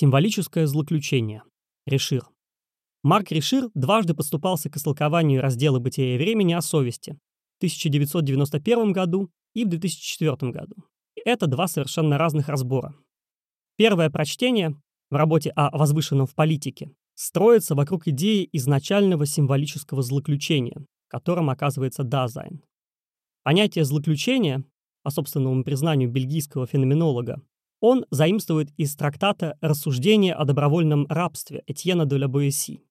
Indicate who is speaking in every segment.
Speaker 1: Символическое злоключение. Ришир. Марк Ришир дважды подступался к истолкованию раздела «Бытия и времени» о совести в 1991 году и в 2004 году. Это два совершенно разных разбора. Первое прочтение в работе о возвышенном в политике строится вокруг идеи изначального символического злоключения, которым оказывается Дазайн. Понятие злоключения, по собственному признанию бельгийского феноменолога, он заимствует из трактата «Рассуждение о добровольном рабстве» Этьена де ла Боэси.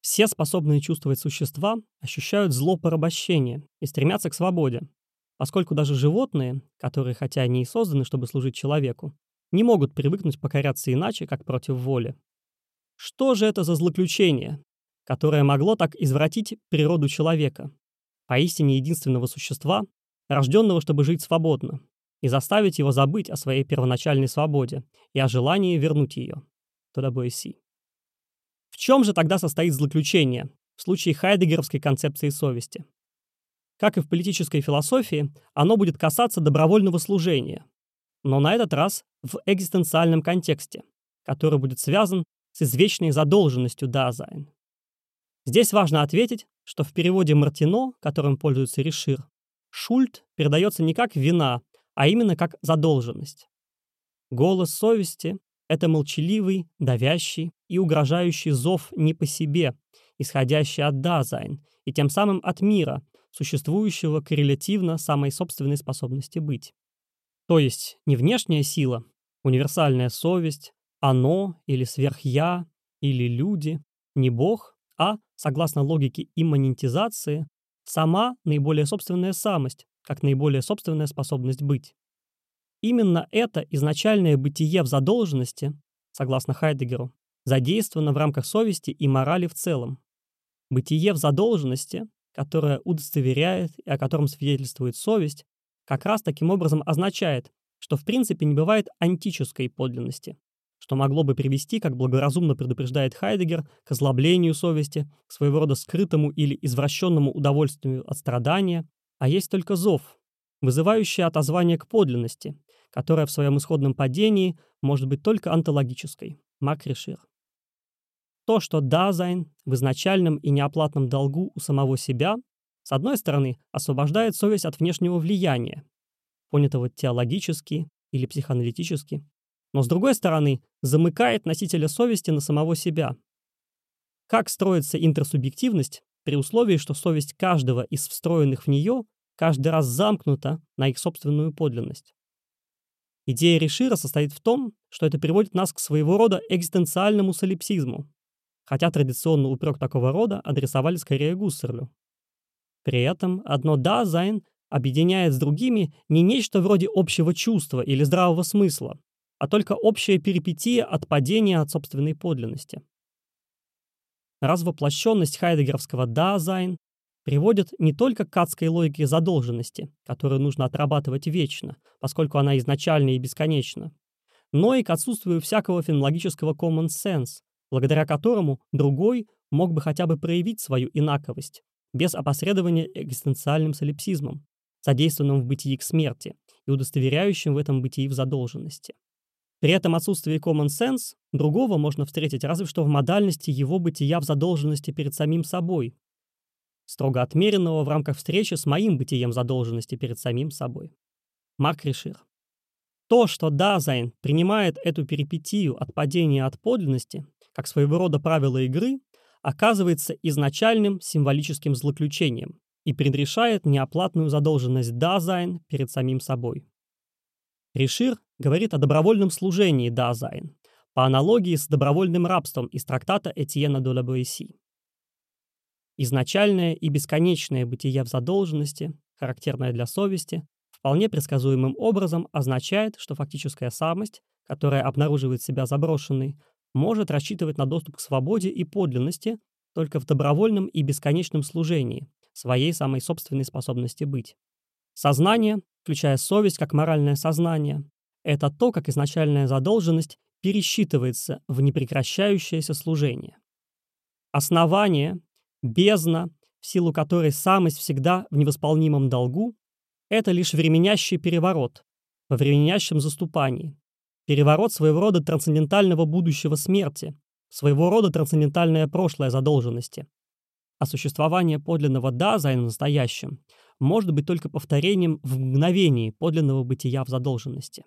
Speaker 1: Все способные чувствовать существа ощущают зло порабощения и стремятся к свободе, поскольку даже животные, которые хотя они и созданы, чтобы служить человеку, не могут привыкнуть покоряться иначе, как против воли. Что же это за злоключение, которое могло так извратить природу человека, поистине единственного существа, рожденного, чтобы жить свободно, и заставить его забыть о своей первоначальной свободе и о желании вернуть ее. Де Ла Боэси. В чем же тогда состоит злоключение в случае хайдегеровской концепции совести? Как и в политической философии, оно будет касаться добровольного служения, но на этот раз в экзистенциальном контексте, который будет связан с извечной задолженностью Дазайн. Здесь важно отметить, что в переводе Мартино, которым пользуется Ришир, Schuld передается не как вина, а именно как задолженность. Голос совести — это молчаливый, давящий и угрожающий зов не по себе, исходящий от Дазайн и тем самым от мира, существующего коррелятивно самой собственной способности быть. То есть не внешняя сила, универсальная совесть, оно или сверхя, или люди, не Бог, а, согласно логике имманентизации, сама наиболее собственная самость, как наиболее собственная способность быть. Именно это изначальное бытие в задолженности, согласно Хайдегеру, задействовано в рамках совести и морали в целом. Бытие в задолженности, которое удостоверяет и о котором свидетельствует совесть, как раз таким образом означает, что в принципе не бывает онтической подлинности, что могло бы привести, как благоразумно предупреждает Хайдегер, к озлоблению совести, к своего рода скрытому или извращенному удовольствию от страдания, а есть только зов, вызывающий отозвание к подлинности, которая в своем исходном падении может быть только онтологической. Марк Ришир. То, что Дазайн в изначальном и неоплатном долгу у самого себя, с одной стороны, освобождает совесть от внешнего влияния, понятого теологически или психоаналитически, но с другой стороны, замыкает носителя совести на самого себя. Как строится интерсубъективность при условии, что совесть каждого из встроенных в нее каждый раз замкнута на их собственную подлинность. Идея Решира состоит в том, что это приводит нас к своего рода экзистенциальному солипсизму, хотя традиционно упрек такого рода адресовали скорее Гуссерлю. При этом одно «дазайн» объединяет с другими не нечто вроде общего чувства или здравого смысла, а только общая перипетия от падения от собственной подлинности. Развоплощенность хайдегеровского «дазайн» приводит не только к адской логике задолженности, которую нужно отрабатывать вечно, поскольку она изначальна и бесконечна, но и к отсутствию всякого фенологического common sense, благодаря которому другой мог бы хотя бы проявить свою инаковость, без опосредования экзистенциальным солипсизмом, задействованным в бытии к смерти и удостоверяющим в этом бытии в задолженности. При этом отсутствии common sense другого можно встретить разве что в модальности его бытия в задолженности перед самим собой, строго отмеренного в рамках встречи с моим бытием задолженности перед самим собой. Марк Ришир. То, что Дазайн принимает эту перипетию от падения от подлинности, как своего рода правило игры, оказывается изначальным символическим злоключением и предрешает неоплатную задолженность Дазайн перед самим собой. Ришир говорит о добровольном служении Дазайн, по аналогии с добровольным рабством из трактата Этьена де Ла Боэси. Изначальное и бесконечное бытие в задолженности, характерное для совести, вполне предсказуемым образом означает, что фактическая самость, которая обнаруживает себя заброшенной, может рассчитывать на доступ к свободе и подлинности только в добровольном и бесконечном служении, своей самой собственной способности быть. Сознание, включая совесть как моральное сознание, это то, как изначальная задолженность пересчитывается в непрекращающееся служение. Основание, Бездна, в силу которой самость всегда в невосполнимом долгу, это лишь временящий переворот, во временящем заступании, переворот своего рода трансцендентального будущего смерти, своего рода трансцендентальное прошлое задолженности. А существование подлинного «да» в настоящем может быть только повторением в мгновении подлинного бытия в задолженности.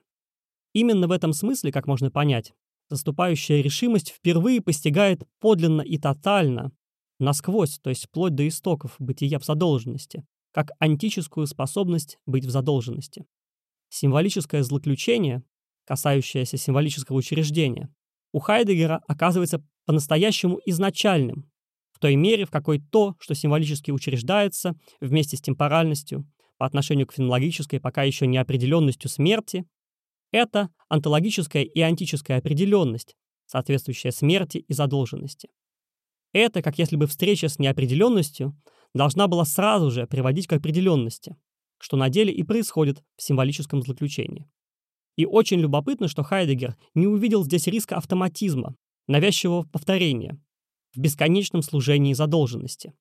Speaker 1: Именно в этом смысле, как можно понять, заступающая решимость впервые постигает подлинно и тотально, насквозь, то есть вплоть до истоков бытия в задолженности, как антическую способность быть в задолженности. Символическое злоключение, касающееся символического учреждения, у Хайдегера оказывается по-настоящему изначальным, в той мере, в какой то, что символически учреждается вместе с темпоральностью по отношению к фенологической пока еще неопределенностью смерти, это онтологическая и антическая определенность, соответствующая смерти и задолженности. Это как если бы встреча с неопределенностью должна была сразу же приводить к определенности, что на деле и происходит в символическом злоключении. И очень любопытно, что Хайдегер не увидел здесь риска автоматизма, навязчивого повторения, в бесконечном служении задолженности.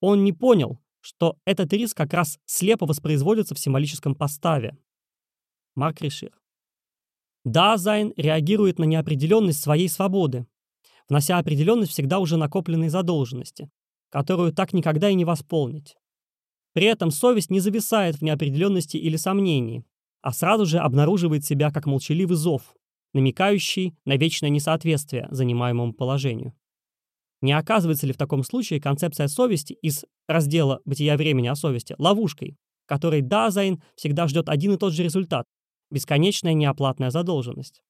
Speaker 1: Он не понял, что этот риск как раз слепо воспроизводится в символическом поставе. Марк Ришир. Дазайн реагирует на неопределенность своей свободы, внося определенность всегда уже накопленной задолженности, которую так никогда и не восполнить. При этом совесть не зависает в неопределенности или сомнении, а сразу же обнаруживает себя как молчаливый зов, намекающий на вечное несоответствие занимаемому положению. Не оказывается ли в таком случае концепция совести из раздела «Бытия и времени о совести» ловушкой, в которой Дазайн всегда ждет один и тот же результат – бесконечная неоплатная задолженность?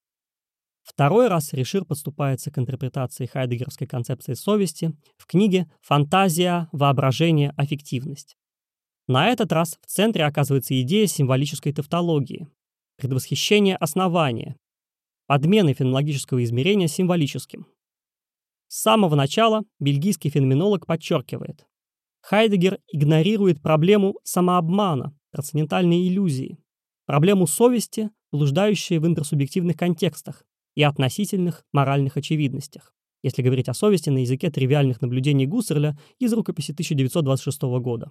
Speaker 1: Второй раз Ришир подступается к интерпретации хайдегеровской концепции совести в книге «Фантазия, воображение, аффективность». На этот раз в центре оказывается идея символической тавтологии, предвосхищение основания, подмены фенологического измерения символическим. С самого начала бельгийский феноменолог подчеркивает, Хайдегер игнорирует проблему самообмана, трансцендентальной иллюзии, проблему совести, блуждающей в интерсубъективных контекстах и относительных моральных очевидностях, если говорить о совести на языке тривиальных наблюдений Гуссерля из рукописи 1926 года.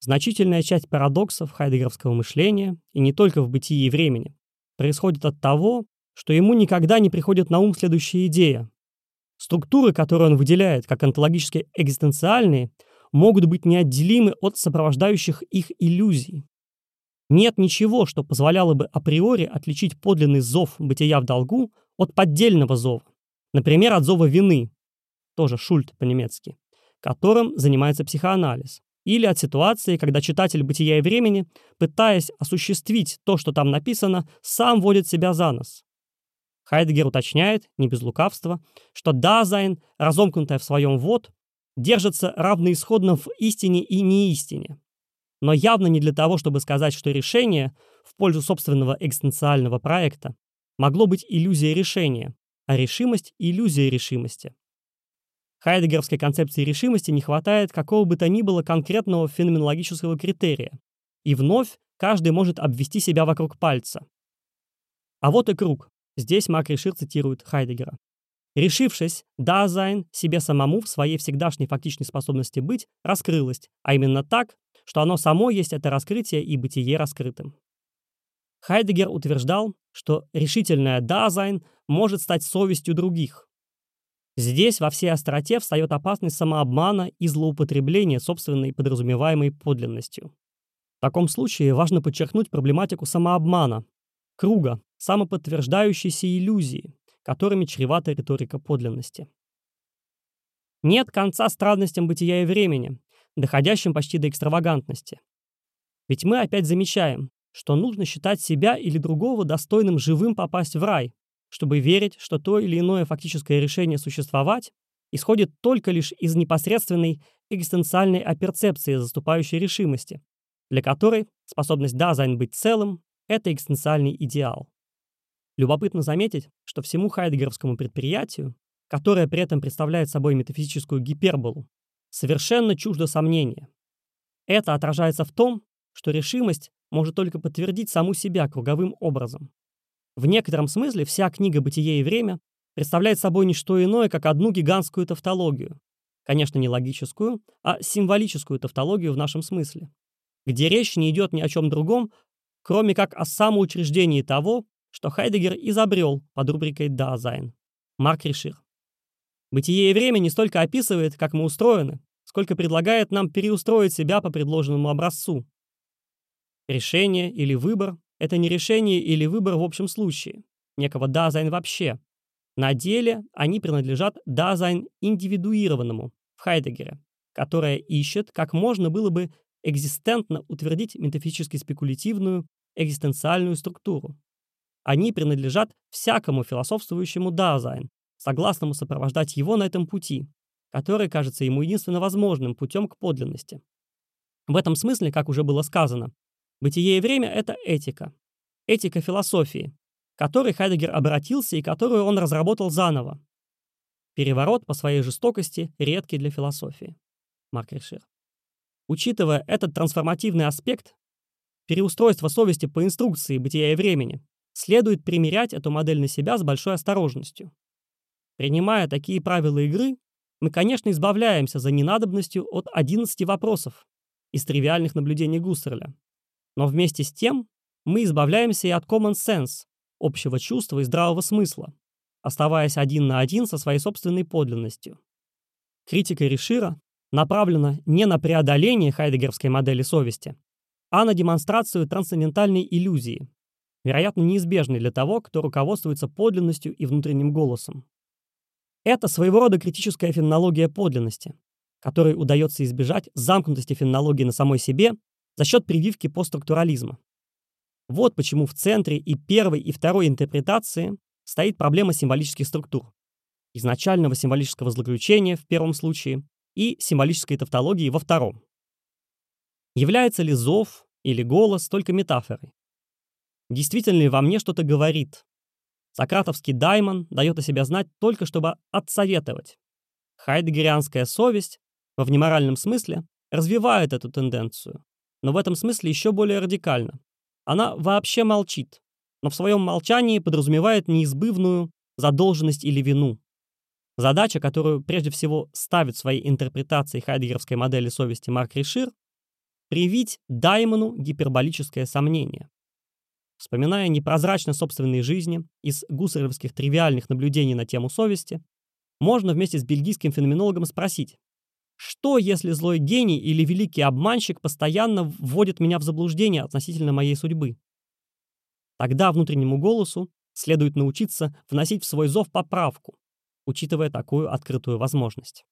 Speaker 1: Значительная часть парадоксов хайдегеровского мышления, и не только в бытии и времени, происходит от того, что ему никогда не приходит на ум следующая идея. Структуры, которые он выделяет как онтологически экзистенциальные, могут быть неотделимы от сопровождающих их иллюзий. Нет ничего, что позволяло бы априори отличить подлинный зов бытия в долгу от поддельного зова. Например, от зова вины, тоже шульт по-немецки, которым занимается психоанализ или от ситуации, когда читатель «Бытия и времени», пытаясь осуществить то, что там написано, сам водит себя за нос. Хайдгер уточняет, не без лукавства, что Дазайн, разомкнутая в своем вот, держится равноисходно в истине и неистине. Но явно не для того, чтобы сказать, что решение в пользу собственного экзистенциального проекта могло быть иллюзией решения, а решимость – иллюзией решимости. Хайдегеровской концепции решимости не хватает какого бы то ни было конкретного феноменологического критерия. И вновь каждый может обвести себя вокруг пальца. А вот и круг. Здесь Марк Ришир цитирует Хайдеггера. Решившись, Дазайн себе самому в своей всегдашней фактичной способности быть раскрылось, а именно так, что оно само есть это раскрытие и бытие раскрытым. Хайдеггер утверждал, что решительное Дазайн может стать совестью других, Здесь во всей остроте встает опасность самообмана и злоупотребления собственной подразумеваемой подлинностью. В таком случае важно подчеркнуть проблематику самообмана, круга, самоподтверждающейся иллюзии, которыми чревата риторика подлинности. Нет конца странностям бытия и времени, доходящим почти до экстравагантности. Ведь мы опять замечаем, что нужно считать себя или другого достойным живым попасть в рай, чтобы верить, что то или иное фактическое решение существовать исходит только лишь из непосредственной экзистенциальной апперцепции заступающей решимости, для которой способность Дазайн быть целым — это экзистенциальный идеал. Любопытно заметить, что всему хайдеггеровскому предприятию, которое при этом представляет собой метафизическую гиперболу, совершенно чуждо сомнение. Это отражается в том, что решимость может только подтвердить саму себя круговым образом. В некотором смысле вся книга «Бытие и время» представляет собой не что иное, как одну гигантскую тавтологию. Конечно, не логическую, а символическую тавтологию в нашем смысле, где речь не идет ни о чем другом, кроме как о самоучреждении того, что Хайдеггер изобрел под рубрикой «Дазайн». Марк Ришир. Бытие и время не столько описывает, как мы устроены, сколько предлагает нам переустроить себя по предложенному образцу. Решение или выбор – это не решение или выбор в общем случае, некоего Дазайн вообще. На деле они принадлежат Дазайн индивидуированному в Хайдеггере, которое ищет, как можно было бы экзистентно утвердить метафизически спекулятивную экзистенциальную структуру. Они принадлежат всякому философствующему Дазайн, согласному сопровождать его на этом пути, который кажется ему единственно возможным путем к подлинности. В этом смысле, как уже было сказано, бытие и время — это этика. Этика философии, к которой Хайдегер обратился и которую он разработал заново. Переворот по своей жестокости редкий для философии. Марк Ришер. Учитывая этот трансформативный аспект, переустройство совести по инструкции бытия и времени, следует примерять эту модель на себя с большой осторожностью. Принимая такие правила игры, мы, конечно, избавляемся за ненадобностью от 11 вопросов из тривиальных наблюдений Гуссерля. Но вместе с тем мы избавляемся и от common sense, общего чувства и здравого смысла, оставаясь один на один со своей собственной подлинностью. Критика Ришира направлена не на преодоление хайдегерской модели совести, а на демонстрацию трансцендентальной иллюзии, вероятно, неизбежной для того, кто руководствуется подлинностью и внутренним голосом. Это своего рода критическая феноменология подлинности, которой удается избежать замкнутости феноменологии на самой себе за счет прививки постструктурализма. Вот почему в центре и первой, и второй интерпретации стоит проблема символических структур. Изначального символического злоключения в первом случае и символической тавтологии во втором. Является ли зов или голос только метафорой? Действительно ли во мне что-то говорит? Сократовский даймон дает о себе знать только чтобы отсоветовать. Хайдегерианская совесть во внеморальном смысле развивает эту тенденцию, но в этом смысле еще более радикально. Она вообще молчит, но в своем молчании подразумевает неизбывную задолженность или вину. Задача, которую прежде всего ставит в своей интерпретации хайдегеровской модели совести Марк Ришир, привить Даймону гиперболическое сомнение. Вспоминая непрозрачно собственной жизни из гуссерлевских тривиальных наблюдений на тему совести, можно вместе с бельгийским феноменологом спросить, что, если злой гений или великий обманщик постоянно вводит меня в заблуждение относительно моей судьбы? Тогда внутреннему голосу следует научиться вносить в свой зов поправку, учитывая такую открытую возможность.